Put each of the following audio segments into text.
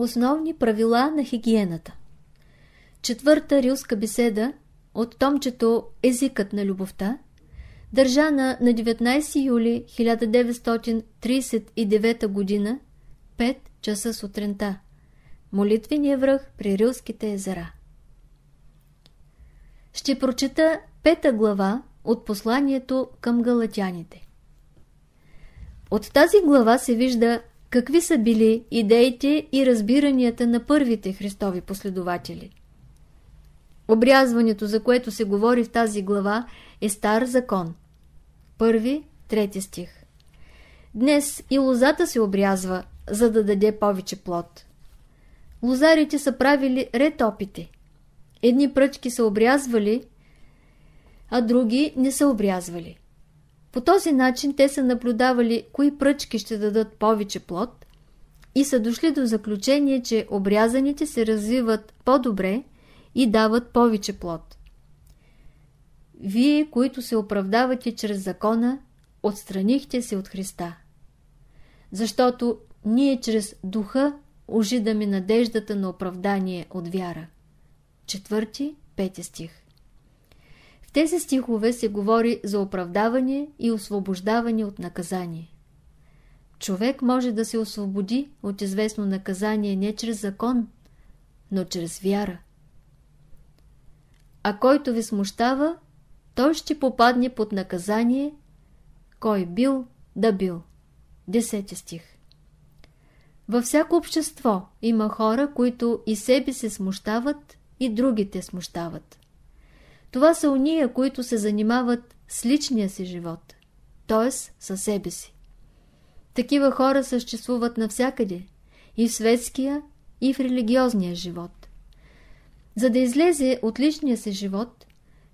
Основни правила на хигиената Четвърта рилска беседа от томчето Езикът на любовта, държана на 19 юли 1939 г. 5 часа сутринта. Молитвения връх при Рилските езера. Ще прочета пета глава от посланието към галатяните. От тази глава се вижда какви са били идеите и разбиранията на първите Христови последователи. Обрязването, за което се говори в тази глава, е стар закон. Първи, трети стих. Днес и лозата се обрязва, за да даде повече плод. Лозарите са правили ред опити. Едни пръчки са обрязвали, а други не са обрязвали. По този начин те са наблюдавали кои пръчки ще дадат повече плод и са дошли до заключение, че обрязаните се развиват по-добре и дават повече плод. Вие, които се оправдавате чрез закона, отстранихте се от Христа. Защото ние чрез духа ожидаме надеждата на оправдание от вяра. Четвърти, пети стих Тези стихове се говори за оправдаване и освобождаване от наказание. Човек може да се освободи от известно наказание не чрез закон, но чрез вяра. А който ви смущава, той ще попадне под наказание, кой бил да бил. Десети стих Във всяко общество има хора, които и себе се смущават, и другите смущават. Това са уния, които се занимават с личния си живот, т.е. със себе си. Такива хора съществуват навсякъде, и в светския, и в религиозния живот. За да излезе от личния си живот,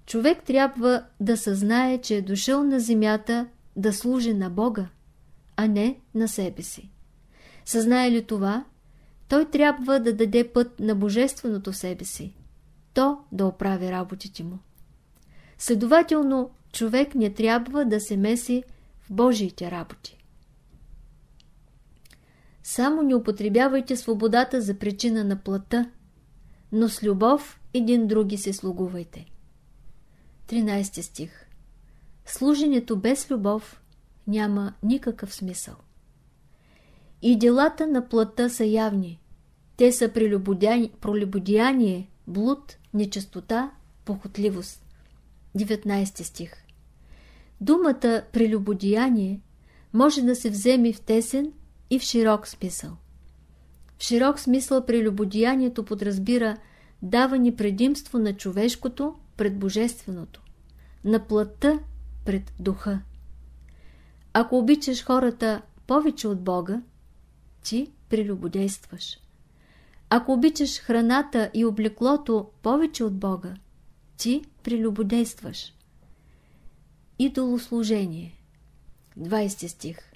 човек трябва да съзнае, че е дошъл на земята да служи на Бога, а не на себе си. Съзнае ли това, той трябва да даде път на Божественото себе си, то да оправи работите му. Следователно, човек не трябва да се меси в Божиите работи. Само не употребявайте свободата за причина на плата, но с любов един други се слугувайте. 13 стих Служенето без любов няма никакъв смисъл. И делата на плътта са явни. Те са пролюбодеяние, блуд, нечистота, похотливост. 19 стих Думата прелюбодеяние може да се вземе в тесен и в широк смисъл. В широк смисъл прелюбодеянието подразбира даване предимство на човешкото пред божественото, на плътта пред духа. Ако обичаш хората повече от Бога, ти прелюбодействаш. Ако обичаш храната и облеклото повече от Бога, ти прелюбодействаш. Идолослужение 20 стих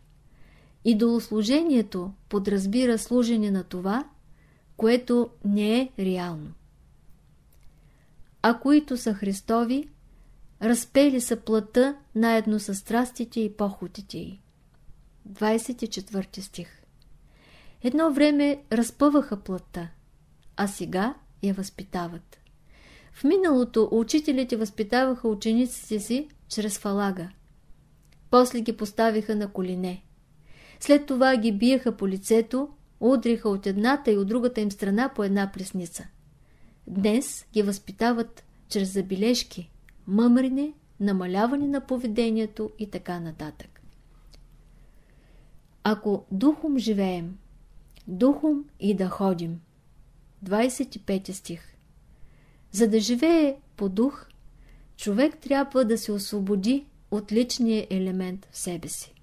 Идолослужението подразбира служене на това, което не е реално. А които са Христови, разпели са плътта наедно с страстите и похотите й. 24 стих Едно време разпъваха плътта, а сега я възпитават. В миналото учителите възпитаваха учениците си чрез фалага. После ги поставиха на колине. След това ги биеха по лицето, удриха от едната и от другата им страна по една плесница. Днес ги възпитават чрез забележки, мъмрене, намаляване на поведението и така нататък. Ако духом живеем, духом и да ходим. 25 стих За да живее по дух, човек трябва да се освободи от личния елемент в себе си.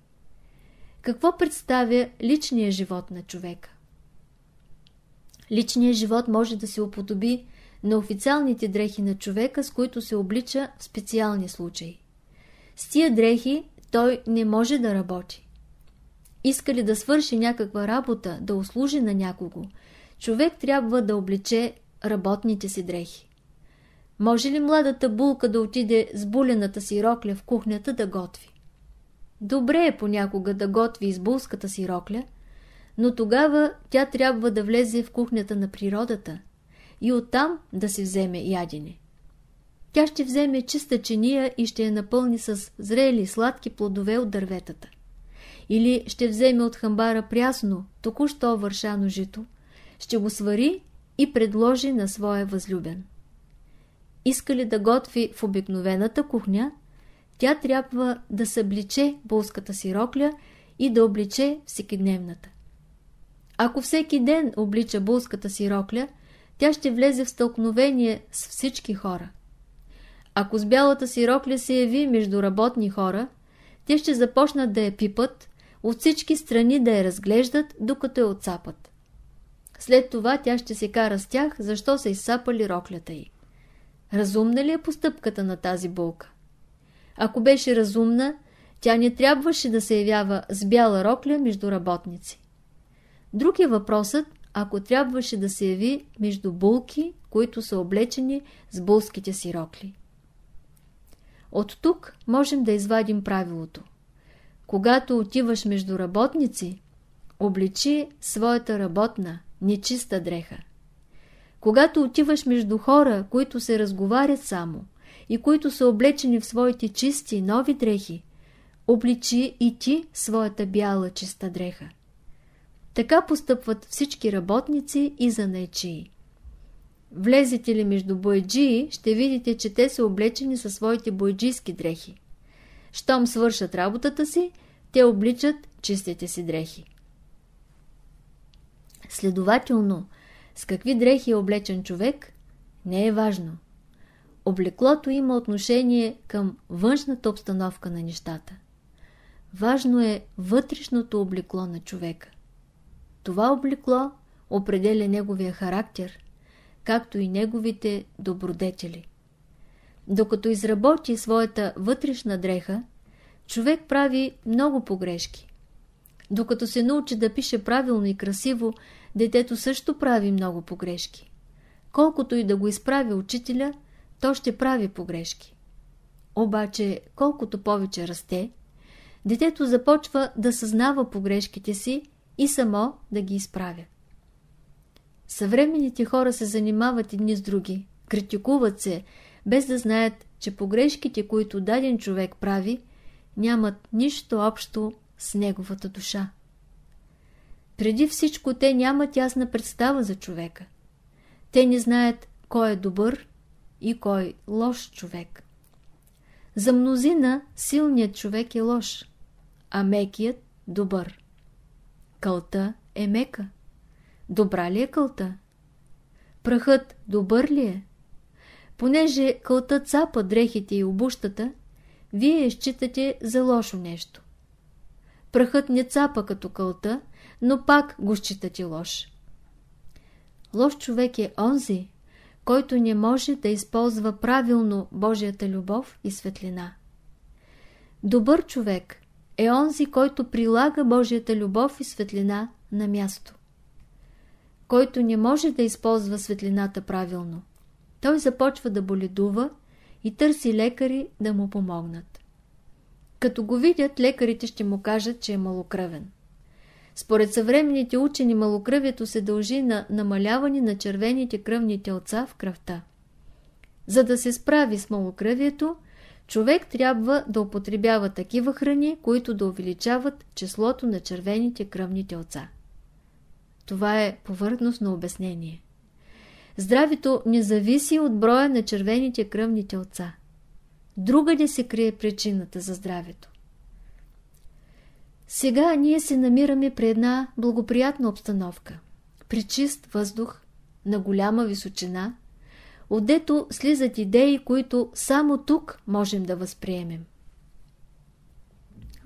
Какво представя личния живот на човека? Личният живот може да се уподоби на официалните дрехи на човека, с които се облича в специални случаи. С тия дрехи той не може да работи. Иска ли да свърши някаква работа, да услужи на някого, човек трябва да облече работните си дрехи. Може ли младата булка да отиде с булената си рокля в кухнята да готви? Добре е понякога да готви избулската си рокля, но тогава тя трябва да влезе в кухнята на природата и оттам да си вземе ядене. Тя ще вземе чиста чиния и ще я напълни с зрели, сладки плодове от дърветата. Или ще вземе от хамбара прясно, току-що вършано жито, ще го свари и предложи на своя възлюбен. Иска ли да готви в обикновената кухня, тя трябва да събличе булската си рокля и да обличе всекидневната. Ако всеки ден облича булската си рокля, тя ще влезе в стълкновение с всички хора. Ако с бялата си рокля се яви между работни хора, те ще започнат да я пипат, от всички страни да я разглеждат, докато я отцапат. След това тя ще се кара с тях, защо са изсапали роклята й. Разумна ли е постъпката на тази булка? Ако беше разумна, тя не трябваше да се явява с бяла рокля между работници. Друг е въпросът, ако трябваше да се яви между булки, които са облечени с булските си рокли. От тук можем да извадим правилото. Когато отиваш между работници, обличи своята работна, нечиста дреха. Когато отиваш между хора, които се разговарят само и които са облечени в своите чисти, нови дрехи, обличи и ти своята бяла, чиста дреха. Така постъпват всички работници и занаечии. Влезете ли между бойджии, ще видите, че те са облечени със своите бойджийски дрехи. Щом свършат работата си, те обличат чистите си дрехи. Следователно, с какви дрехи е облечен човек, не е важно. Облеклото има отношение към външната обстановка на нещата. Важно е вътрешното облекло на човека. Това облекло определя неговия характер, както и неговите добродетели. Докато изработи своята вътрешна дреха, човек прави много погрешки. Докато се научи да пише правилно и красиво, детето също прави много погрешки. Колкото и да го изправи учителя, то ще прави погрешки. Обаче, колкото повече расте, детето започва да съзнава погрешките си и само да ги изправя. Съвременните хора се занимават едни с други, критикуват се, без да знаят, че погрешките, които даден човек прави, нямат нищо общо с неговата душа. Преди всичко те нямат ясна представа за човека. Те не знаят кой е добър и кой лош човек. За мнозина силният човек е лош, а мекият – добър. Кълта е мека. Добра ли е кълта? Прахът добър ли е? Понеже кълта цапа дрехите и обущата, вие я считате за лошо нещо. Прахът не цапа като кълта, но пак го считате лош. Лош човек е онзи, който не може да използва правилно Божията любов и светлина. Добър човек е онзи, който прилага Божията любов и светлина на място. Който не може да използва светлината правилно, той започва да боледува и търси лекари да му помогнат. Като го видят, лекарите ще му кажат, че е малокръвен. Според съвременните учени малокръвието се дължи на намаляване на червените кръвни телца в кръвта. За да се справи с малокръвието, човек трябва да употребява такива храни, които да увеличават числото на червените кръвни телца. Това е повърхностно обяснение. Здравето не зависи от броя на червените кръвни телца. Другаде се крие причината за здравето. Сега ние се намираме при една благоприятна обстановка, при чист въздух, на голяма височина, отдето слизат идеи, които само тук можем да възприемем.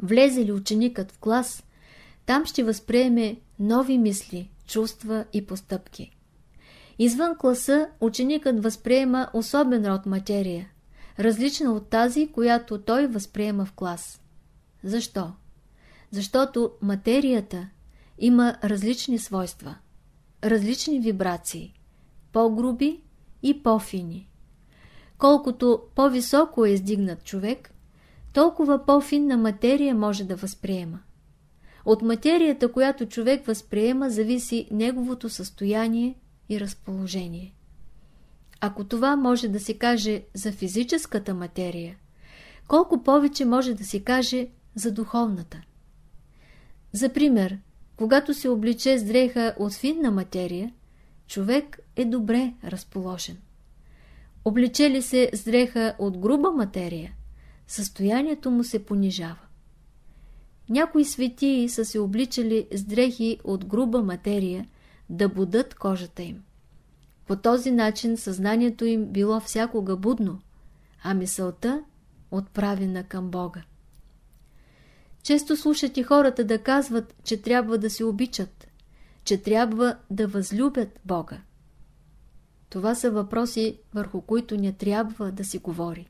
Влезе ли ученикът в клас, там ще възприеме нови мисли, чувства и постъпки. Извън класа ученикът възприема особен род материя, различна от тази, която той възприема в клас. Защо? Защото материята има различни свойства, различни вибрации, по-груби и по-фини. Колкото по-високо е издигнат човек, толкова по-финна материя може да възприема. От материята, която човек възприема, зависи неговото състояние и разположение. Ако това може да се каже за физическата материя, колко повече може да се каже за духовната. За пример, когато се обличе с дреха от финна материя, човек е добре разположен. Обличе ли се с дреха от груба материя, състоянието му се понижава. Някои светии са се обличали с дрехи от груба материя да будат кожата им. По този начин съзнанието им било всякога будно, а мисълта отправена към Бога. Често слушате хората да казват, че трябва да се обичат, че трябва да възлюбят Бога. Това са въпроси, върху които не трябва да си говори.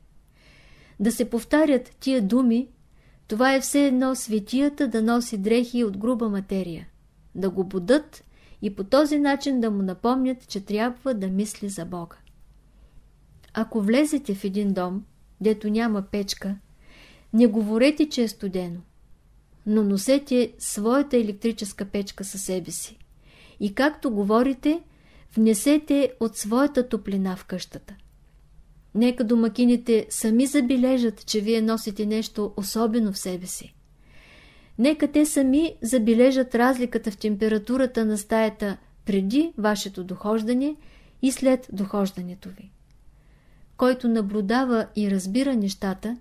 Да се повтарят тия думи, това е все едно светията да носи дрехи от груба материя, да го будат и по този начин да му напомнят, че трябва да мисли за Бога. Ако влезете в един дом, дето няма печка, не говорете, че е студено, но носете своята електрическа печка със себе си. И както говорите, внесете от своята топлина в къщата. Нека домакините сами забележат, че вие носите нещо особено в себе си. Нека те сами забележат разликата в температурата на стаята преди вашето дохождане и след дохождането ви. Който наблюдава и разбира нещата,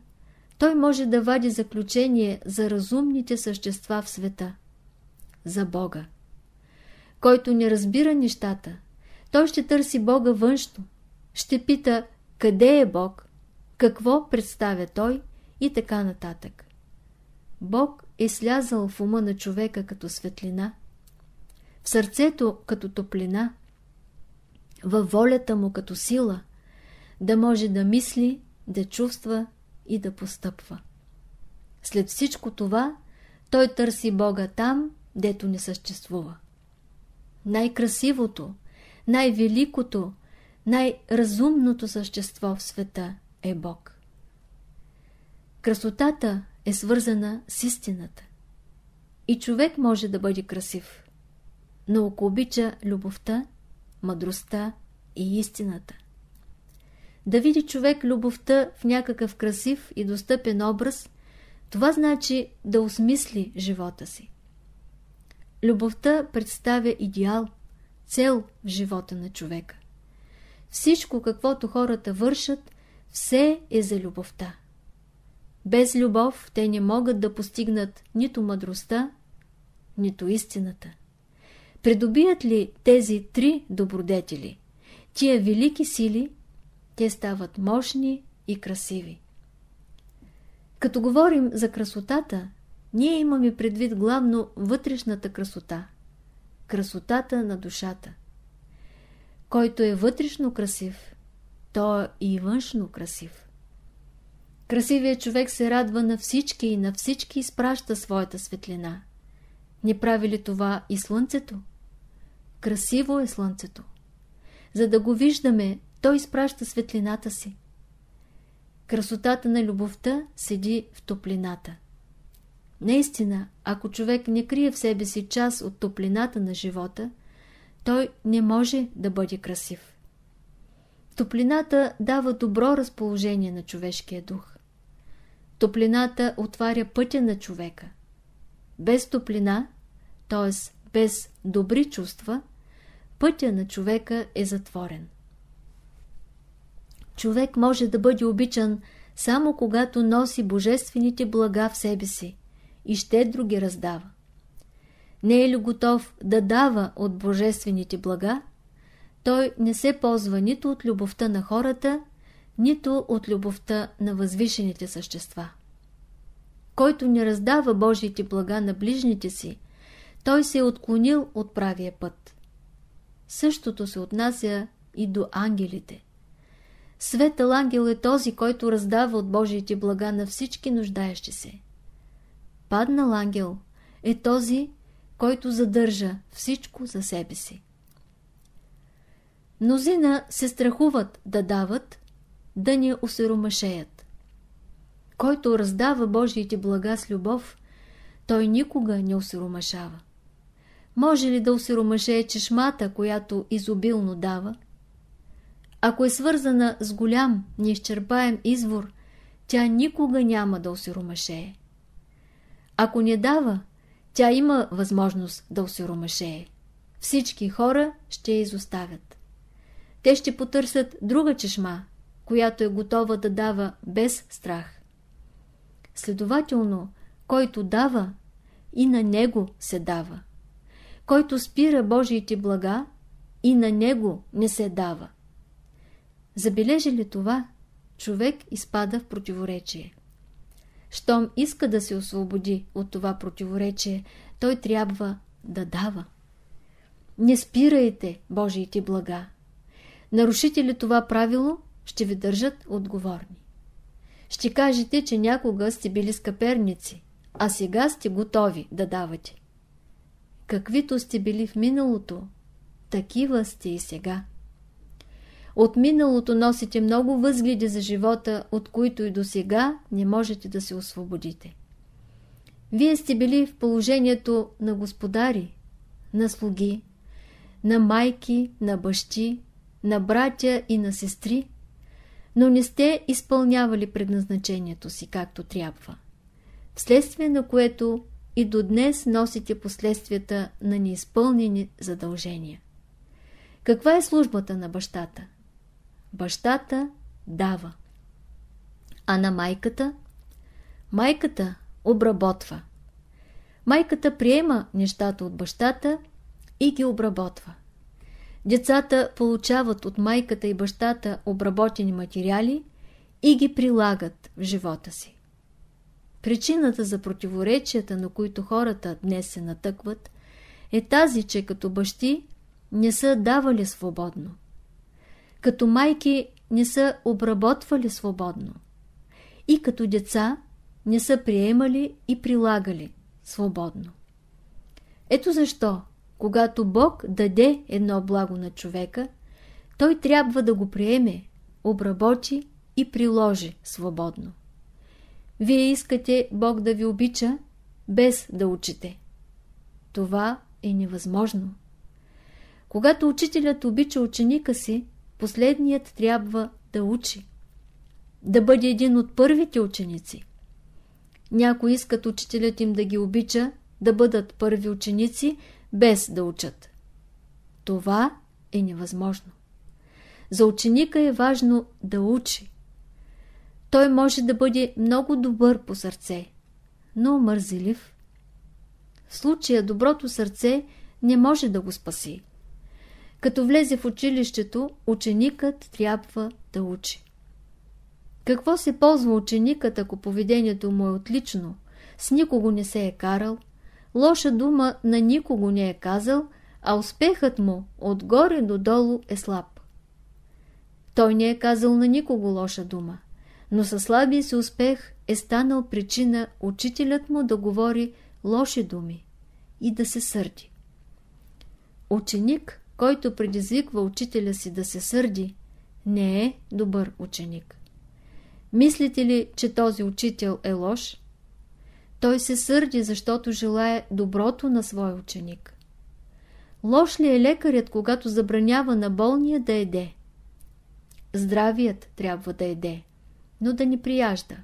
той може да вади заключение за разумните същества в света, за Бога. Който не разбира нещата, той ще търси Бога външно, ще пита къде е Бог, какво представя Той и така нататък. Бог е слязал в ума на човека като светлина, в сърцето като топлина, във волята му като сила, да може да мисли, да чувства и да постъпва. След всичко това, той търси Бога там, дето не съществува. Най-красивото, най-великото, най-разумното същество в света е Бог. Красотата е свързана с истината. И човек може да бъде красив, но ако обича любовта, мъдростта и истината. Да види човек любовта в някакъв красив и достъпен образ, това значи да осмисли живота си. Любовта представя идеал, цел в живота на човека. Всичко, каквото хората вършат, все е за любовта. Без любов те не могат да постигнат нито мъдростта, нито истината. Придобият ли тези три добродетели, тия велики сили, те стават мощни и красиви. Като говорим за красотата, ние имаме предвид главно вътрешната красота, красотата на душата. Който е вътрешно красив, то е и външно красив. Красивият човек се радва на всички и на всички изпраща своята светлина. Не прави ли това и слънцето? Красиво е слънцето. За да го виждаме, той изпраща светлината си. Красотата на любовта седи в топлината. Наистина, ако човек не крие в себе си част от топлината на живота, той не може да бъде красив. Топлината дава добро разположение на човешкия дух. Топлината отваря пътя на човека. Без топлина, т.е. без добри чувства, пътя на човека е затворен. Човек може да бъде обичан само когато носи божествените блага в себе си и щедро ги раздава. Не е ли готов да дава от божествените блага, той не се ползва нито от любовта на хората, нито от любовта на възвишените същества. Който не раздава Божиите блага на ближните си, той се е отклонил от правия път. Същото се отнася и до ангелите. Светъл ангел е този, който раздава от Божиите блага на всички нуждаещи се. Паднал ангел е този, който задържа всичко за себе си. Мнозина се страхуват да дават, да ни осиромашеят. Който раздава Божиите блага с любов, той никога не усиромашава. Може ли да усиромашее чешмата, която изобилно дава? Ако е свързана с голям, неизчерпаем извор, тя никога няма да усиромашее. Ако не дава, тя има възможност да усиромашее. Всички хора ще я изоставят. Те ще потърсят друга чешма, която е готова да дава без страх. Следователно, който дава, и на него се дава. Който спира Божиите блага, и на него не се дава. Забележи ли това, човек изпада в противоречие. Щом иска да се освободи от това противоречие, той трябва да дава. Не спирайте Божиите блага. Нарушите ли това правило, ще ви държат отговорни. Ще кажете, че някога сте били скъперници, а сега сте готови да давате. Каквито сте били в миналото, такива сте и сега. От миналото носите много възгледи за живота, от които и до сега не можете да се освободите. Вие сте били в положението на господари, на слуги, на майки, на бащи, на братя и на сестри, но не сте изпълнявали предназначението си както трябва, вследствие на което и до днес носите последствията на неизпълнени задължения. Каква е службата на бащата? Бащата дава. А на майката? Майката обработва. Майката приема нещата от бащата и ги обработва. Децата получават от майката и бащата обработени материали и ги прилагат в живота си. Причината за противоречията, на които хората днес се натъкват, е тази, че като бащи не са давали свободно. Като майки не са обработвали свободно. И като деца не са приемали и прилагали свободно. Ето защо когато Бог даде едно благо на човека, той трябва да го приеме, обработи и приложи свободно. Вие искате Бог да ви обича, без да учите. Това е невъзможно. Когато учителят обича ученика си, последният трябва да учи. Да бъде един от първите ученици. Някои искат учителят им да ги обича, да бъдат първи ученици, без да учат. Това е невъзможно. За ученика е важно да учи. Той може да бъде много добър по сърце, но мързелив. В случая доброто сърце не може да го спаси. Като влезе в училището, ученикът трябва да учи. Какво се ползва ученикът, ако поведението му е отлично, с никого не се е карал, лоша дума на никого не е казал, а успехът му отгоре до долу е слаб. Той не е казал на никого лоша дума, но със слабия си успех е станал причина учителят му да говори лоши думи и да се сърди. Ученик, който предизвиква учителя си да се сърди, не е добър ученик. Мислите ли, че този учител е лош? Той се сърди, защото желая доброто на своя ученик. Лош ли е лекарят, когато забранява на болния да еде? Здравият трябва да еде, но да ни прияжда.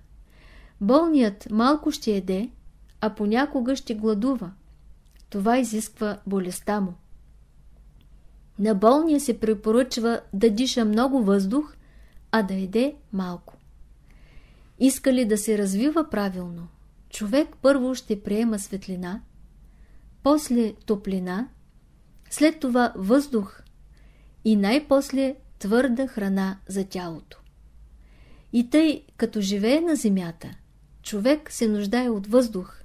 Болният малко ще еде, а понякога ще гладува. Това изисква болестта му. На болния се препоръчва да диша много въздух, а да еде малко. Иска ли да се развива правилно? Човек първо ще приема светлина, после топлина, след това въздух и най-после твърда храна за тялото. И тъй, като живее на земята, човек се нуждае от въздух,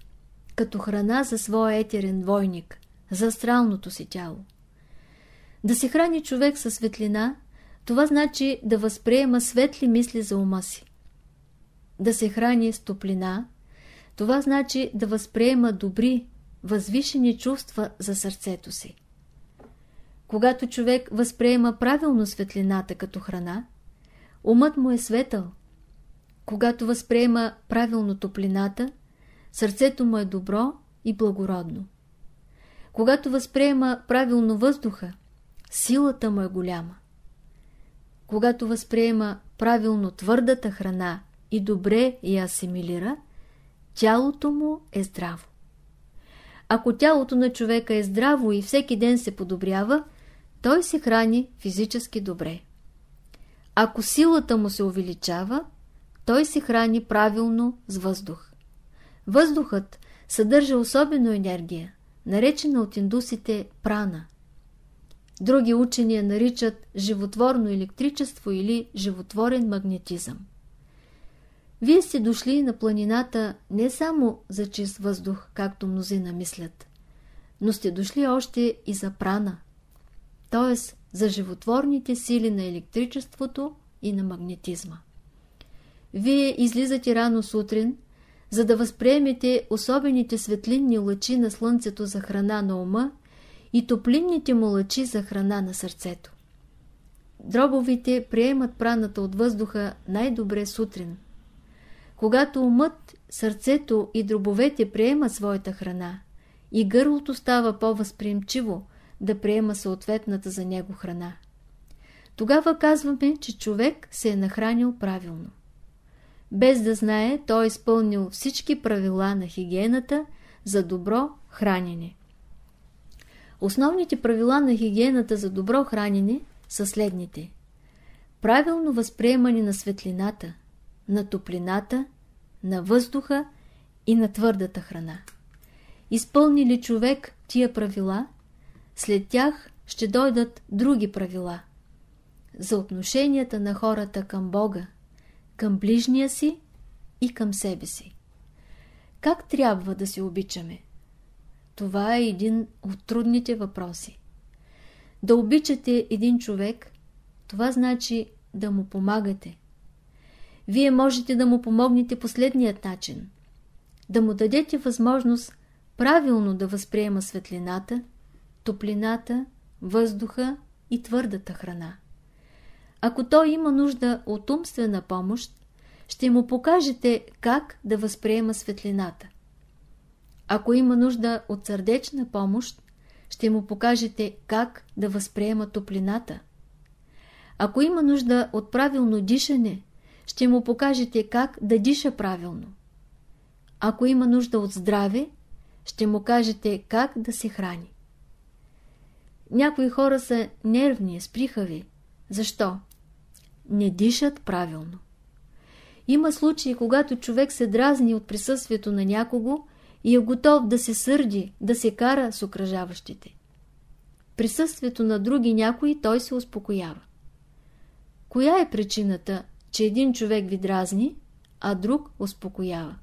като храна за своя етерен двойник, за астралното си тяло. Да се храни човек със светлина, това значи да възприема светли мисли за ума си. Да се храни с топлина, това значи да възприема добри, възвишени чувства за сърцето си. Когато човек възприема правилно светлината като храна, умът му е светъл. Когато възприема правилно топлината, сърцето му е добро и благородно. Когато възприема правилно въздуха, силата му е голяма. Когато възприема правилно твърдата храна и добре я асимилира, тялото му е здраво. Ако тялото на човека е здраво и всеки ден се подобрява, той се храни физически добре. Ако силата му се увеличава, той се храни правилно с въздух. Въздухът съдържа особено енергия, наречена от индусите прана. Други учени наричат животворно електричество или животворен магнетизъм. Вие сте дошли на планината не само за чист въздух, както мнозина мислят, но сте дошли още и за прана, т.е. за животворните сили на електричеството и на магнетизма. Вие излизате рано сутрин, за да възприемете особените светлинни лъчи на слънцето за храна на ума и топлинните му лъчи за храна на сърцето. Дробовите приемат праната от въздуха най-добре сутрин. Когато умът, сърцето и дробовете приемат своята храна и гърлото става по-възприемчиво да приема съответната за него храна. Тогава казваме, че човек се е нахранил правилно. Без да знае, той е изпълнил всички правила на хигиената за добро хранене. Основните правила на хигиената за добро хранене са следните. Правилно възприемане на светлината, на топлината, на въздуха и на твърдата храна. Изпълни ли човек тия правила, след тях ще дойдат други правила. За отношенията на хората към Бога, към ближния си и към себе си. Как трябва да се обичаме? Това е един от трудните въпроси. Да обичате един човек, това значи да му помагате. Вие можете да му помогнете последният начин. Да му дадете възможност правилно да възприема светлината, топлината, въздуха и твърдата храна. Ако той има нужда от умствена помощ, ще му покажете как да възприема светлината. Ако има нужда от сърдечна помощ, ще му покажете как да възприема топлината. Ако има нужда от правилно дишане, ще му покажете как да диша правилно. Ако има нужда от здраве, ще му кажете как да се храни. Някои хора са нервни, сприхави. Защо? Не дишат правилно. Има случаи, когато човек се дразни от присъствието на някого и е готов да се сърди, да се кара с окръжаващите. Присъствието на други някои той се успокоява. Коя е причината, че един човек ви дразни, а друг успокоява?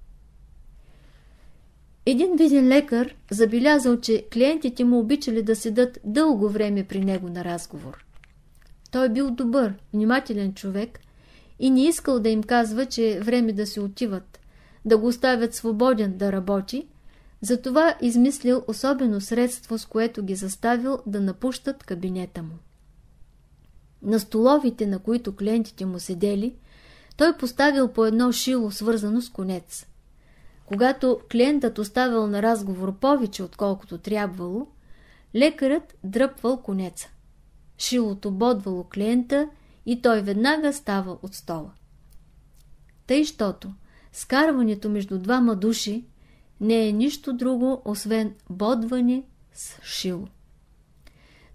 Един виден лекар забелязал, че клиентите му обичали да седат дълго време при него на разговор. Той бил добър, внимателен човек и не искал да им казва, че е време да се отиват, да го оставят свободен да работи, затова измислил особено средство, с което ги заставил да напущат кабинета му. На столовите, на които клиентите му седели, той поставил по едно шило, свързано с конец. Когато клиентът оставил на разговор повече, отколкото трябвало, лекарът дръпвал конеца. Шилото бодвало клиента и той веднага става от стола. Тъй, щото скарването между двама души не е нищо друго, освен бодване с шило.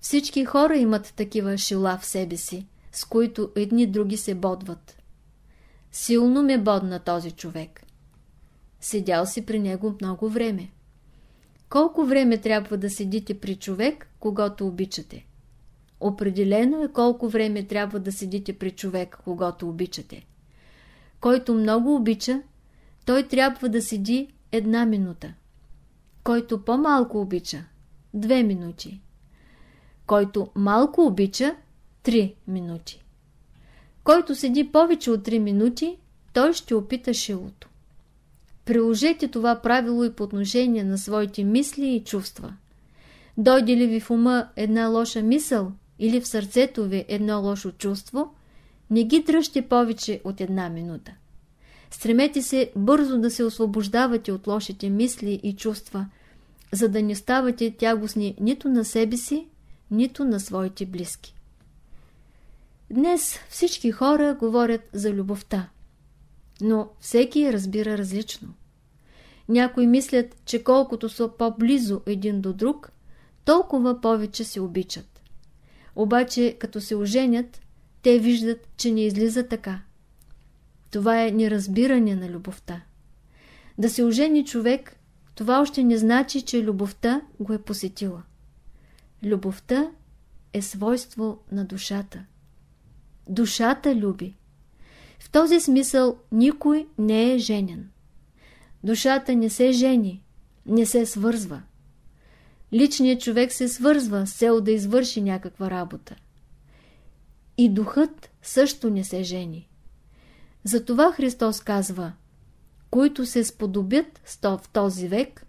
Всички хора имат такива шила в себе си, с които едни други се бодват. Силно ме бодна този човек. Седял си при него много време. Колко време трябва да седите при човек, когато обичате? Определено е колко време трябва да седите при човек, когато обичате. Който много обича, той трябва да седи една минута. Който по-малко обича, две минути. Който малко обича, три минути. Който седи повече от три минути, той ще опита шилото. Приложете това правило и по отношение на своите мисли и чувства. Дойде ли ви в ума една лоша мисъл или в сърцето ви едно лошо чувство, не ги дръжте повече от една минута. Стремете се бързо да се освобождавате от лошите мисли и чувства, за да не ставате тягостни нито на себе си, нито на своите близки. Днес всички хора говорят за любовта, но всеки разбира различно. Някои мислят, че колкото са по-близо един до друг, толкова повече се обичат. Обаче, като се оженят, те виждат, че не излиза така. Това е неразбиране на любовта. Да се ожени човек, това още не значи, че любовта го е посетила. Любовта е свойство на душата. Душата люби. В този смисъл никой не е женен. Душата не се жени, не се свързва. Личният човек се свързва с цел да извърши някаква работа. И духът също не се жени. Затова Христос казва, които се сподобят в този век,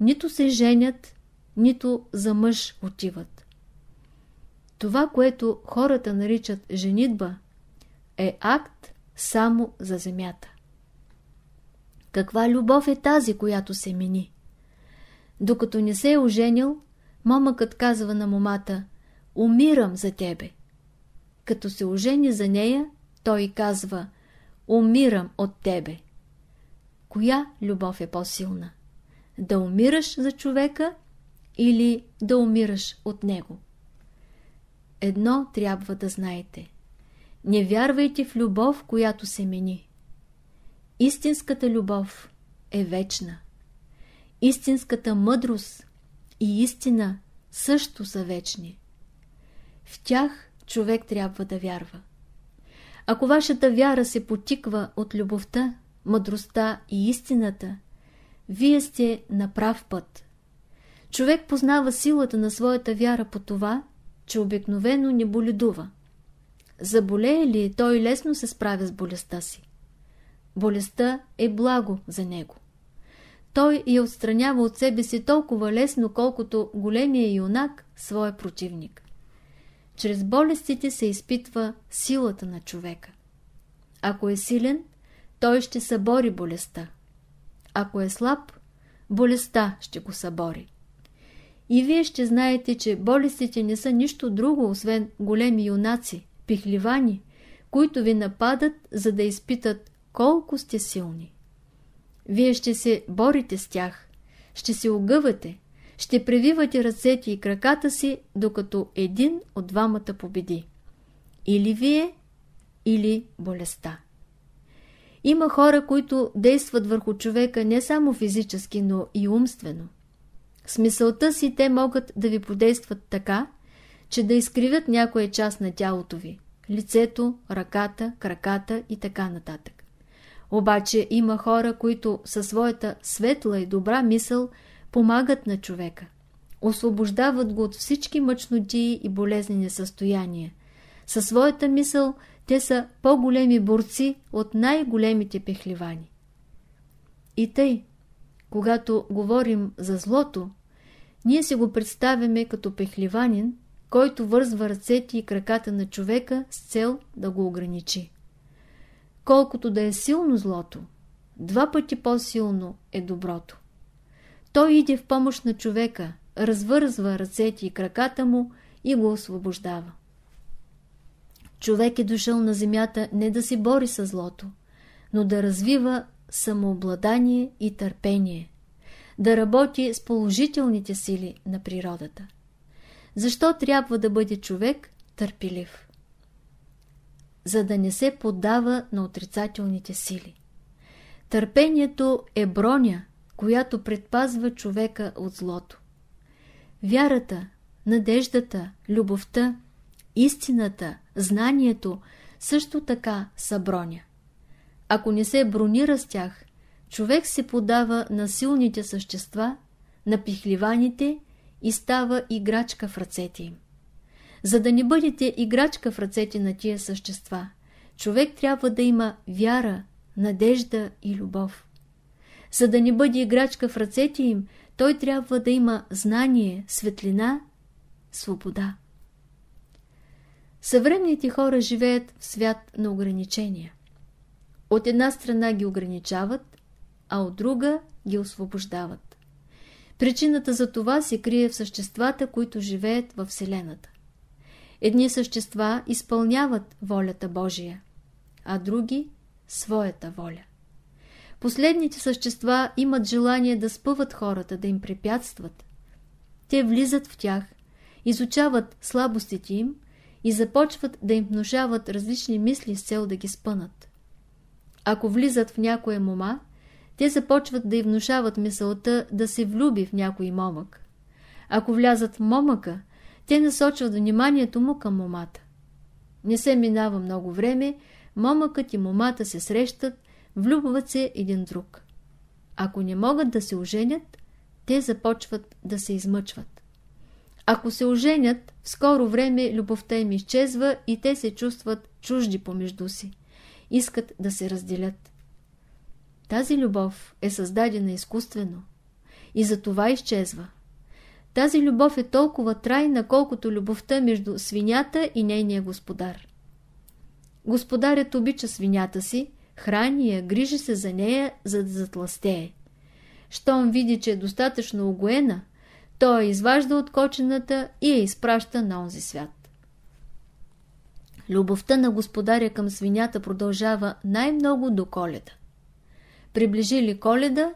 нито се женят, нито за мъж отиват. Това, което хората наричат женитба, е акт само за земята. Каква любов е тази, която се мини? Докато не се е оженил, момъкът казва на момата «Умирам за тебе». Като се ожени за нея, той казва «Умирам от тебе». Коя любов е по-силна? Да умираш за човека или да умираш от него? Едно трябва да знаете. Не вярвайте в любов, която се мени. Истинската любов е вечна. Истинската мъдрост и истина също са вечни. В тях човек трябва да вярва. Ако вашата вяра се потиква от любовта, мъдростта и истината, вие сте на прав път. Човек познава силата на своята вяра по това, че обикновено не боледува. Заболее ли, той лесно се справя с болестта си. Болестта е благо за него. Той я отстранява от себе си толкова лесно, колкото големия юнак своя противник. Чрез болестите се изпитва силата на човека. Ако е силен, той ще събори болестта. Ако е слаб, болестта ще го събори. И вие ще знаете, че болестите не са нищо друго, освен големи юнаци, пихливани, които ви нападат, за да изпитат колко сте силни. Вие ще се борите с тях, ще се огъвате, ще превивате ръцете и краката си, докато един от двамата победи. Или вие, или болестта. Има хора, които действат върху човека не само физически, но и умствено. С мисълта си те могат да ви подействат така, че да изкривят някоя част на тялото ви – лицето, ръката, краката и така нататък. Обаче има хора, които със своята светла и добра мисъл помагат на човека. Освобождават го от всички мъчноти и болезнени състояния. Със своята мисъл те са по-големи борци от най-големите пехливани. И тъй, когато говорим за злото, ние си го представяме като пехливанин, който вързва ръцете и краката на човека с цел да го ограничи. Колкото да е силно злото, два пъти по-силно е доброто. Той иде в помощ на човека, развързва ръцете и краката му и го освобождава. Човек е дошъл на земята не да се бори с злото, но да развива самообладание и търпение, да работи с положителните сили на природата. Защо трябва да бъде човек търпелив? За да не се поддава на отрицателните сили. Търпението е броня, която предпазва човека от злото. Вярата, надеждата, любовта, истината, знанието също така са броня. Ако не се бронира с тях, човек се подава на силните същества, на пихливаните и става играчка в ръцете им. За да не бъдете играчка в ръцете на тия същества, човек трябва да има вяра, надежда и любов. За да не бъде играчка в ръцете им, той трябва да има знание, светлина, свобода. Съвременните хора живеят в свят на ограничения. От една страна ги ограничават, а от друга ги освобождават. Причината за това се крие в съществата, които живеят във Вселената. Едни същества изпълняват волята Божия, а други – своята воля. Последните същества имат желание да спъват хората, да им препятстват. Те влизат в тях, изучават слабостите им и започват да им внушават различни мисли с цел да ги спънат. Ако влизат в някоя мома, те започват да й внушават мисълта да се влюби в някой момък. Ако влязат в момъка, те насочват вниманието му към момата. Не се минава много време, момъкът и момата се срещат, влюбват се един друг. Ако не могат да се оженят, те започват да се измъчват. Ако се оженят, в скоро време любовта им изчезва и те се чувстват чужди помежду си. Искат да се разделят. Тази любов е създадена изкуствено и за изчезва. Тази любов е толкова трайна, колкото любовта между свинята и нейния господар. Господарят обича свинята си, храни я, грижи се за нея, за да затластее. Щом види, че е достатъчно огоена, той я изважда от кочената и я изпраща на онзи свят. Любовта на господаря към свинята продължава най-много до коледа. Приближи ли коледа,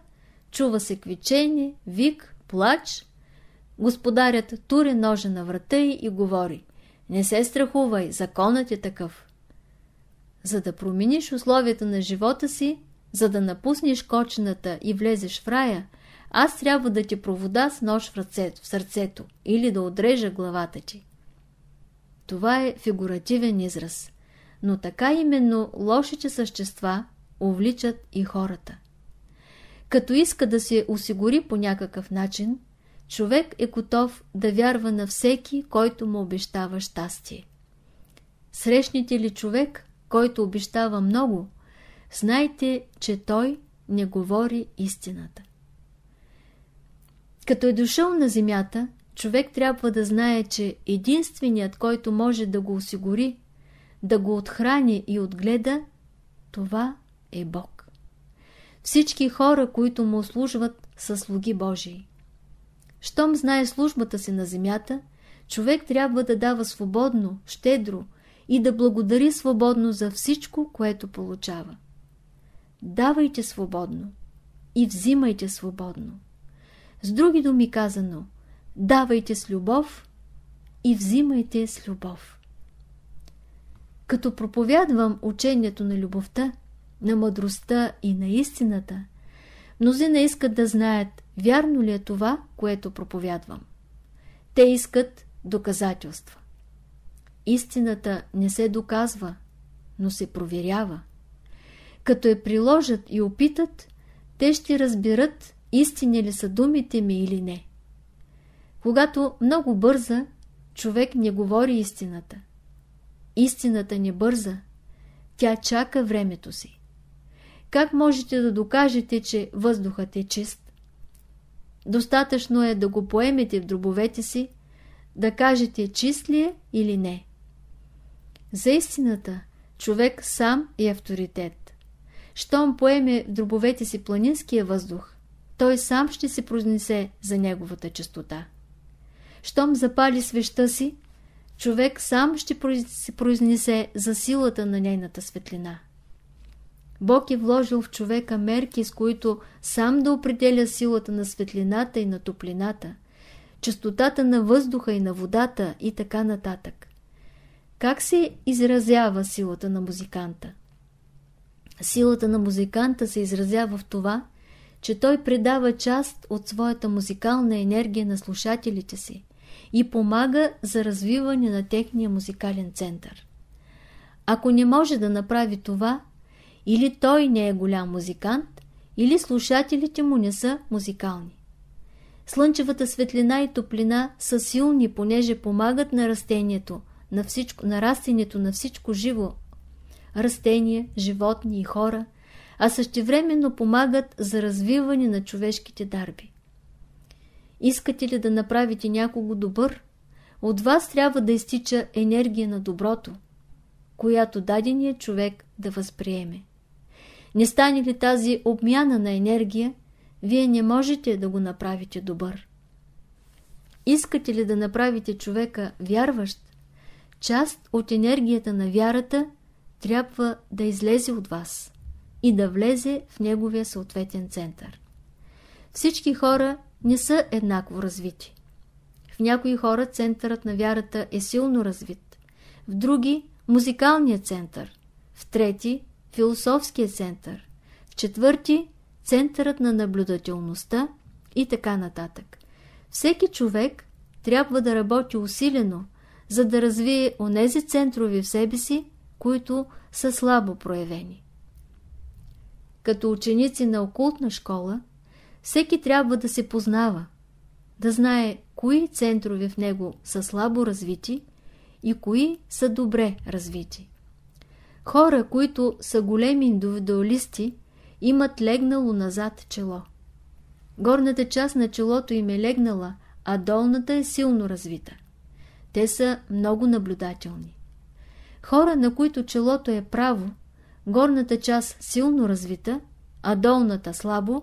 чува се квичение, вик, плач. Господарят тури ножа на врата й и говори «Не се страхувай, законът е такъв». За да промениш условията на живота си, за да напуснеш кочната и влезеш в рая, аз трябва да ти провода с нож в, ръцето, в сърцето или да отрежа главата ти. Това е фигуративен израз, но така именно лошите същества увличат и хората. Като иска да се осигури по някакъв начин, човек е готов да вярва на всеки, който му обещава щастие. Срещнете ли човек, който обещава много, знайте, че той не говори истината. Като е дошъл на земята, човек трябва да знае, че единственият, който може да го осигури, да го отхрани и отгледа, това е Бог. Всички хора, които му служват, са слуги Божии. Щом знае службата си на земята, човек трябва да дава свободно, щедро и да благодари свободно за всичко, което получава. Давайте свободно и взимайте свободно. С други думи казано, давайте с любов и взимайте с любов. Като проповядвам учението на любовта, на мъдростта и на истината, мнозина искат да знаят вярно ли е това, което проповядвам. Те искат доказателства. Истината не се доказва, но се проверява. Като я приложат и опитат, те ще разберат истини ли са думите ми или не. Когато много бърза, човек не говори истината. Истината не бърза, тя чака времето си. Как можете да докажете, че въздухът е чист? Достатъчно е да го поемете в дробовете си, да кажете чист ли е или не. За истината човек сам е авторитет. Щом поеме в дробовете си планинския въздух, той сам ще се произнесе за неговата чистота. Щом запали свеща си, човек сам ще се произнесе за силата на нейната светлина. Бог е вложил в човека мерки, с които сам да определя силата на светлината и на топлината, частотата на въздуха и на водата и така нататък. Как се изразява силата на музиканта? Силата на музиканта се изразява в това, че той предава част от своята музикална енергия на слушателите си и помага за развиване на техния музикален център. Ако не може да направи това, или той не е голям музикант, или слушателите му не са музикални. Слънчевата светлина и топлина са силни, понеже помагат на растението, на, всичко, на растението на всичко живо, растения, животни и хора, а същевременно помагат за развиване на човешките дарби. Искате ли да направите някого добър? От вас трябва да изтича енергия на доброто, която дадения човек да възприеме. Не стане ли тази обмяна на енергия, вие не можете да го направите добър. Искате ли да направите човека вярващ, част от енергията на вярата трябва да излезе от вас и да влезе в неговия съответен център. Всички хора не са еднакво развити. В някои хора центърът на вярата е силно развит, в други – музикалният център, в трети – философския център, четвърти – центърът на наблюдателността и така нататък. Всеки човек трябва да работи усилено, за да развие онези центрови в себе си, които са слабо проявени. Като ученици на окултна школа, всеки трябва да се познава, да знае кои центрове в него са слабо развити и кои са добре развити. Хора, които са големи индивидуалисти, имат легнало назад чело. Горната част на челото им е легнала, а долната е силно развита. Те са много наблюдателни. Хора, на които челото е право, горната част силно развита, а долната слабо,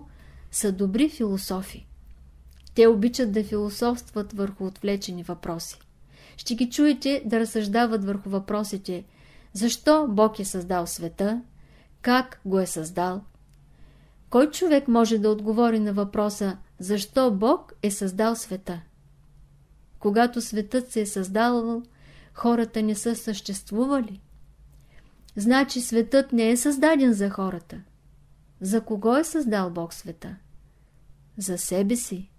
са добри философи. Те обичат да философстват върху отвлечени въпроси. Ще ги чуете да разсъждават върху въпросите защо Бог е създал света, как го е създал. Кой човек може да отговори на въпроса защо Бог е създал света? Когато светът се е създавал, хората не са съществували. Значи светът не е създаден за хората. За кого е създал Бог света? За себе си.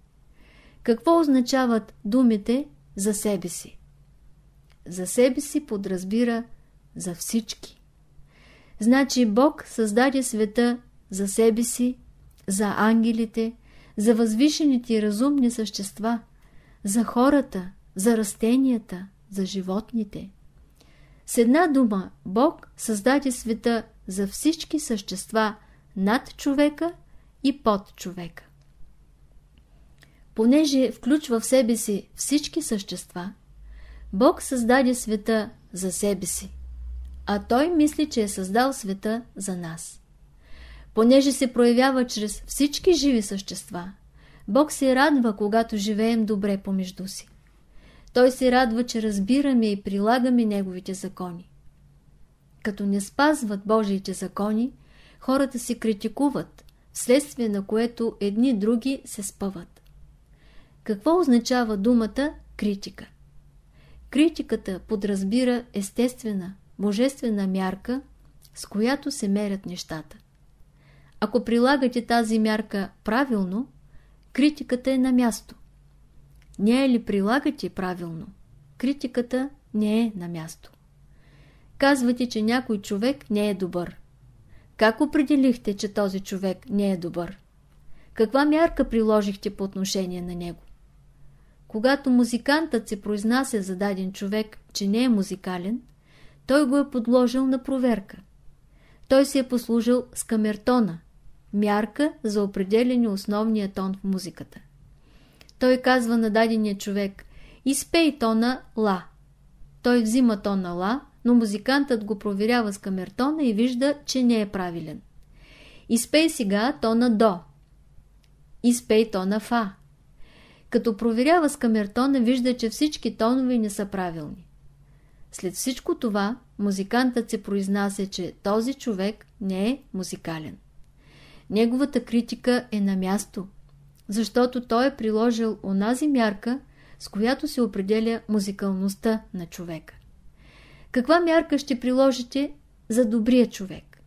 Какво означават думите за себе си? За себе си подразбира за всички. Значи Бог създаде света за себе си, за ангелите, за възвишените и разумни същества, за хората, за растенията, за животните. С една дума, Бог създаде света за всички същества над човека и под човека. Понеже включва в себе си всички същества, Бог създаде света за себе си, а Той мисли, че е създал света за нас. Понеже се проявява чрез всички живи същества, Бог се радва, когато живеем добре помежду си. Той се радва, че разбираме и прилагаме Неговите закони. Като не спазват Божиите закони, хората се критикуват, вследствие на което едни други се спъват. Какво означава думата критика? Критиката подразбира естествена, божествена мярка, с която се мерят нещата. Ако прилагате тази мярка правилно, критиката е на място. Не е ли прилагате правилно, критиката не е на място. Казвате, че някой човек не е добър. Как определихте, че този човек не е добър? Каква мярка приложихте по отношение на него? Когато музикантът се произнася за даден човек, че не е музикален, той го е подложил на проверка. Той се е послужил с камертона, мярка за определене основния тон в музиката. Той казва на дадения човек «Изпей тона ла». Той взима тона ла, но музикантът го проверява с камертона и вижда, че не е правилен. Изпей сега тона до. Изпей тона фа. Като проверява с камертона, вижда, че всички тонове не са правилни. След всичко това, музикантът се произнася, че този човек не е музикален. Неговата критика е на място, защото той е приложил онази мярка, с която се определя музикалността на човека. Каква мярка ще приложите за добрия човек?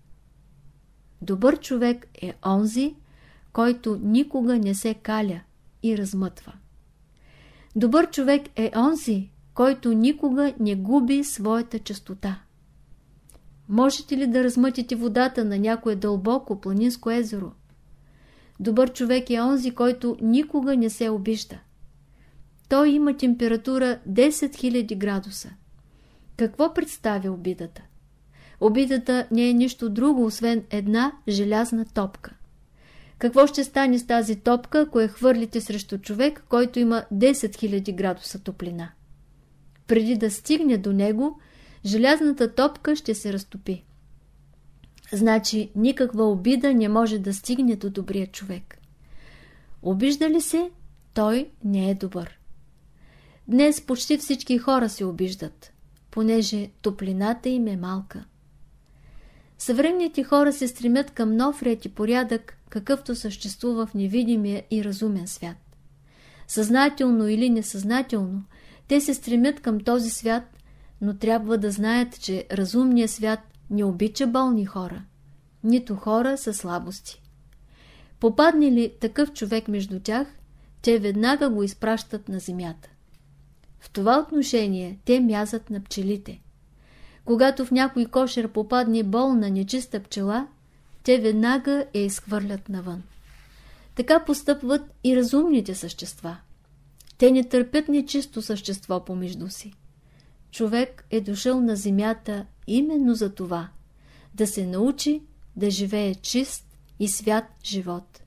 Добър човек е онзи, който никога не се каля и размътва. Добър човек е онзи, който никога не губи своята чистота. Можете ли да размътите водата на някое дълбоко планинско езеро? Добър човек е онзи, който никога не се обижда. Той има температура 10 000 градуса. Какво представя обидата? Обидата не е нищо друго, освен една желязна топка. Какво ще стане с тази топка, ако я хвърлите срещу човек, който има 10 000 градуса топлина? Преди да стигне до него, желязната топка ще се разтопи. Значи никаква обида не може да стигне до добрия човек. Обижда ли се, той не е добър. Днес почти всички хора се обиждат, понеже топлината им е малка. Съвременните хора се стремят към нов ред и порядък, какъвто съществува в невидимия и разумен свят. Съзнателно или несъзнателно, те се стремят към този свят, но трябва да знаят, че разумният свят не обича болни хора, нито хора с слабости. Попадне ли такъв човек между тях, те веднага го изпращат на земята. В това отношение те мязат на пчелите. Когато в някой кошер попадне болна нечиста пчела, те веднага я изхвърлят навън. Така постъпват и разумните същества. Те не търпят нечисто същество помежду си. Човек е дошъл на земята именно за това – да се научи да живее чист и свят живот,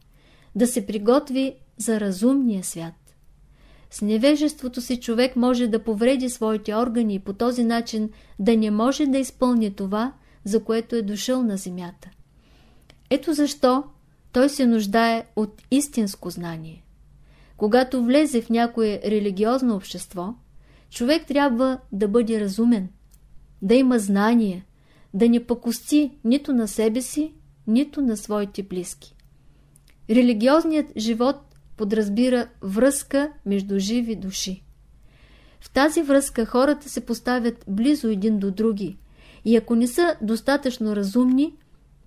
да се приготви за разумния свят. С невежеството си човек може да повреди своите органи и по този начин да не може да изпълни това, за което е дошъл на земята. Ето защо той се нуждае от истинско знание. Когато влезе в някое религиозно общество, човек трябва да бъде разумен, да има знание, да не покости нито на себе си, нито на своите близки. Религиозният живот подразбира връзка между живи души. В тази връзка хората се поставят близо един до други и ако не са достатъчно разумни,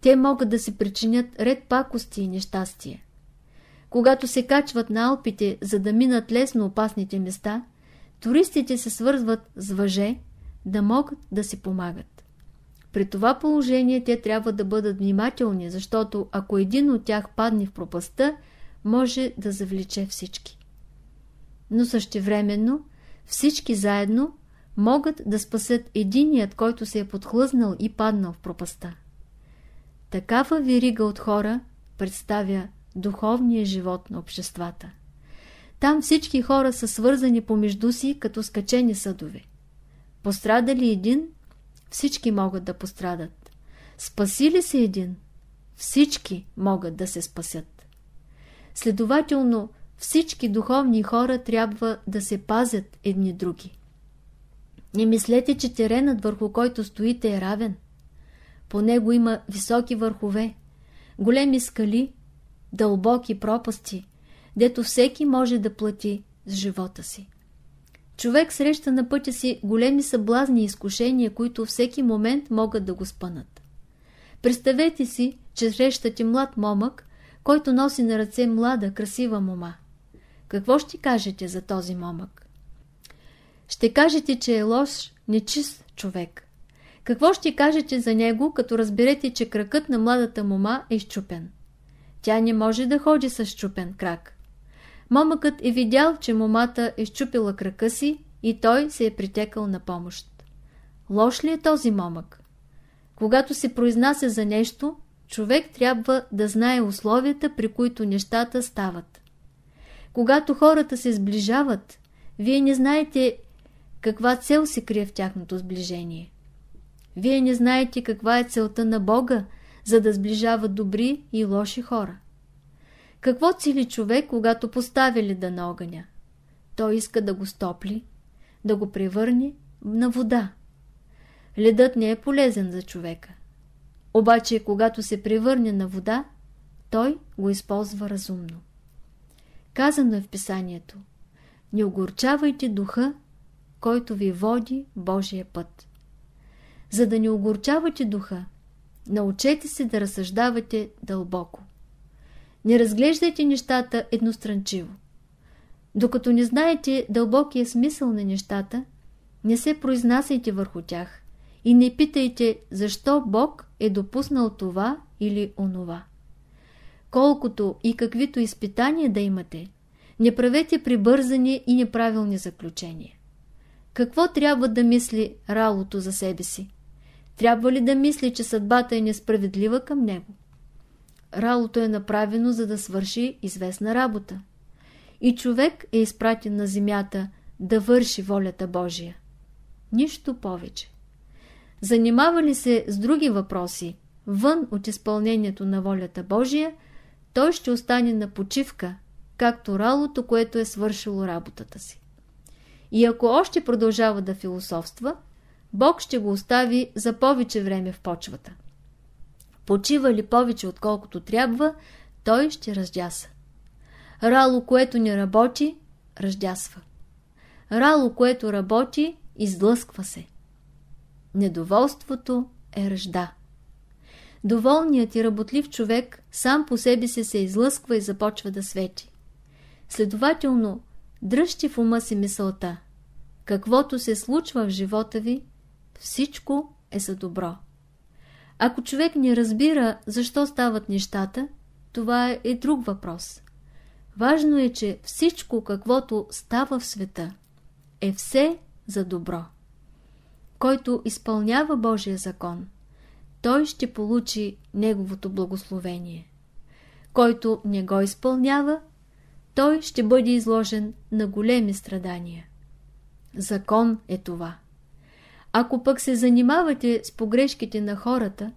те могат да се причинят ред пакости и нещастие. Когато се качват на Алпите, за да минат лесно опасните места, туристите се свързват с въже, да могат да си помагат. При това положение те трябва да бъдат внимателни, защото ако един от тях падне в пропаста, може да завлече всички. Но същевременно всички заедно могат да спасят единият, който се е подхлъзнал и паднал в пропаста. Такава вирига от хора представя духовния живот на обществата. Там всички хора са свързани помежду си като скачени съдове. Пострада ли един, всички могат да пострадат. Спаси ли се един, всички могат да се спасят. Следователно, всички духовни хора трябва да се пазят едни други. Не мислете, че теренът върху който стоите е равен. По него има високи върхове, големи скали, дълбоки пропасти, дето всеки може да плати с живота си. Човек среща на пътя си големи съблазни изкушения, които всеки момент могат да го спънат. Представете си, че срещате млад момък, който носи на ръце млада, красива мома. Какво ще кажете за този момък? Ще кажете, че е лош, нечист човек. Какво ще кажете за него, като разберете, че кракът на младата мома е щупен? Тя не може да ходи с щупен крак. Момъкът е видял, че момата е щупила крака си и той се е притекал на помощ. Лош ли е този момък? Когато се произнася за нещо, човек трябва да знае условията, при които нещата стават. Когато хората се сближават, вие не знаете каква цел се крие в тяхното сближение. Вие не знаете каква е целта на Бога, за да сближава добри и лоши хора. Какво цели човек, когато поставя леда на огъня? Той иска да го стопли, да го превърне на вода. Ледът не е полезен за човека. Обаче, когато се превърне на вода, той го използва разумно. Казано е в писанието Не огорчавайте духа, който ви води Божия път. За да не огорчавате духа, научете се да разсъждавате дълбоко. Не разглеждайте нещата едностранчиво. Докато не знаете дълбокия смисъл на нещата, не се произнасяйте върху тях и не питайте защо Бог е допуснал това или онова. Колкото и каквито изпитания да имате, не правете прибързани и неправилни заключения. Какво трябва да мисли Ралото за себе си? Трябва ли да мисли, че съдбата е несправедлива към него? Ралото е направено, за да свърши известна работа. И човек е изпратен на земята да върши волята Божия. Нищо повече. Занимава ли се с други въпроси, вън от изпълнението на волята Божия, той ще остане на почивка както ралото, което е свършило работата си. И ако още продължава да философства, Бог ще го остави за повече време в почвата. Почива ли повече отколкото трябва, той ще раздяса. Рало, което не работи, ръждясва. Рало, което работи, изблъсква се. Недоволството е ръжда. Доволният и работлив човек сам по себе си се излъсква и започва да свети. Следователно, дръжте в ума си мисълта. Каквото се случва в живота ви, всичко е за добро. Ако човек не разбира защо стават нещата, това е друг въпрос. Важно е, че всичко, каквото става в света, е все за добро. Който изпълнява Божия закон, той ще получи Неговото благословение. Който не го изпълнява, той ще бъде изложен на големи страдания. Закон е това. Ако пък се занимавате с погрешките на хората,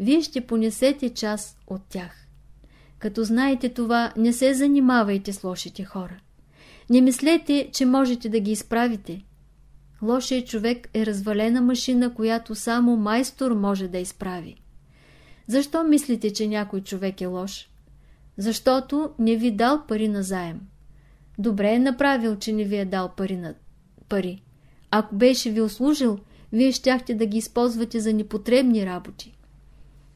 вие ще понесете част от тях. Като знаете това, не се занимавайте с лошите хора. Не мислете, че можете да ги изправите. Лошият човек е развалена машина, която само майстор може да изправи. Защо мислите, че някой човек е лош? Защото не ви дал пари на заем. Добре е направил, че не ви е дал пари на пари. Ако беше ви услужил, вие щяхте да ги използвате за непотребни работи.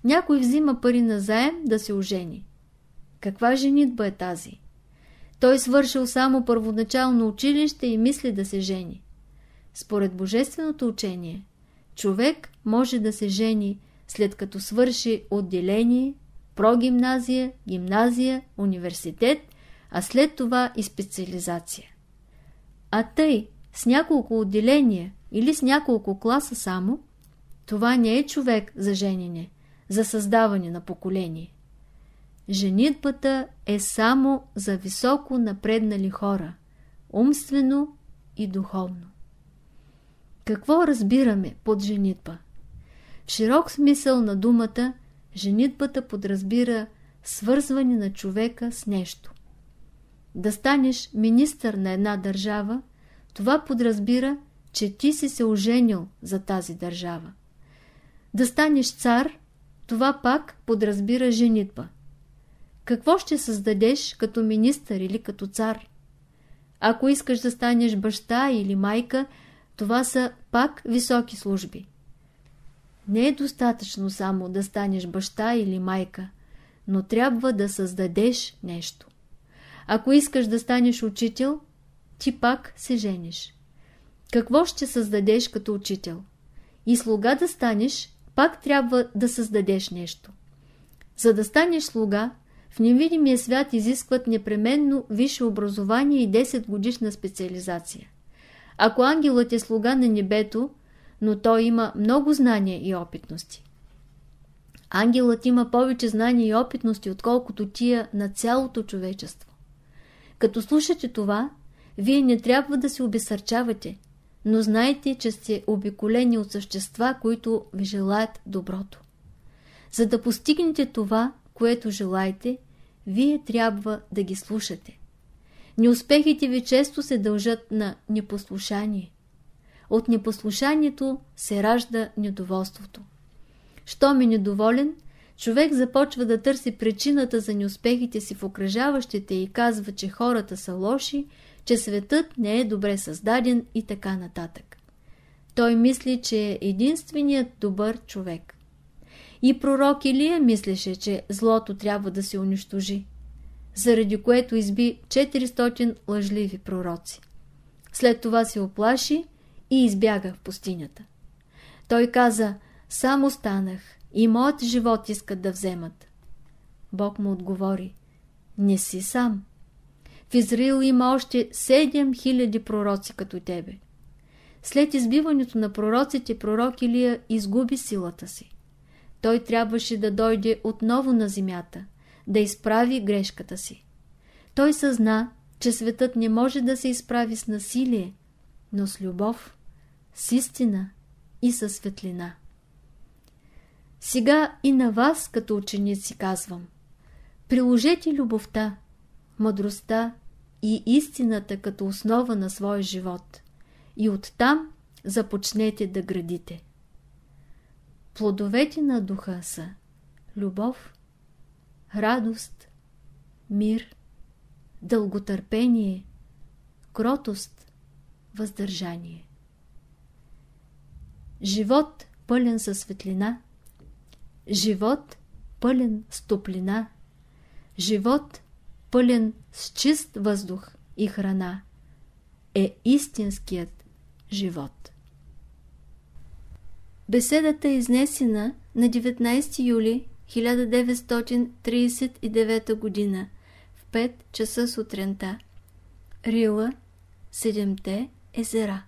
Някой взима пари на заем да се ожени. Каква женитба е тази? Той свършил само първоначално училище и мисли да се жени. Според божественото учение, човек може да се жени след като свърши отделение, прогимназия, гимназия, университет, а след това и специализация. А тъй, с няколко отделения или с няколко класа само, това не е човек за женене, за създаване на поколение. Женитбата е само за високо напреднали хора, умствено и духовно. Какво разбираме под женитба? В широк смисъл на думата, женитбата подразбира свързване на човека с нещо. Да станеш министър на една държава, това подразбира, че ти си се оженил за тази държава. Да станеш цар, това пак подразбира женитба. Какво ще създадеш като министър или като цар? Ако искаш да станеш баща или майка, това са пак високи служби. Не е достатъчно само да станеш баща или майка, но трябва да създадеш нещо. Ако искаш да станеш учител, ти пак се жениш. Какво ще създадеш като учител? И слуга да станеш, пак трябва да създадеш нещо. За да станеш слуга, в невидимия свят изискват непременно висше образование и 10 годишна специализация. Ако ангелът е слуга на небето, но той има много знания и опитности. Ангелът има повече знания и опитности, отколкото тия на цялото човечество. Като слушате това, вие не трябва да се обесърчавате, но знайте, че сте обиколени от същества, които ви желаят доброто. За да постигнете това, което желаете, вие трябва да ги слушате. Неуспехите ви често се дължат на непослушание. От непослушанието се ражда недоволството. Щом е недоволен, човек започва да търси причината за неуспехите си в окръжаващите и казва, че хората са лоши, че светът не е добре създаден и така нататък. Той мисли, че е единственият добър човек. И пророк Илия мислеше, че злото трябва да се унищожи, заради което изби 400 лъжливи пророци. След това се оплаши и избяга в пустинята. Той каза, само станах и моят живот искат да вземат. Бог му отговори, не си сам. В Израил има още 7000 пророци като тебе. След избиването на пророците, пророк Илия изгуби силата си. Той трябваше да дойде отново на земята, да изправи грешката си. Той съзна, че светът не може да се изправи с насилие, но с любов, с истина и със светлина. Сега и на вас, като ученици, казвам. Приложете любовта, мъдростта и истината като основа на своя живот и оттам започнете да градите. Плодовете на духа са любов, радост, мир, дълготърпение, кротост, въздържание. Живот пълен със светлина, живот пълен с топлина, живот пълен с чист въздух и храна е истинският живот. Беседата е изнесена на 19 юли 1939 г. в 5 часа сутринта. Рила, Седемте езера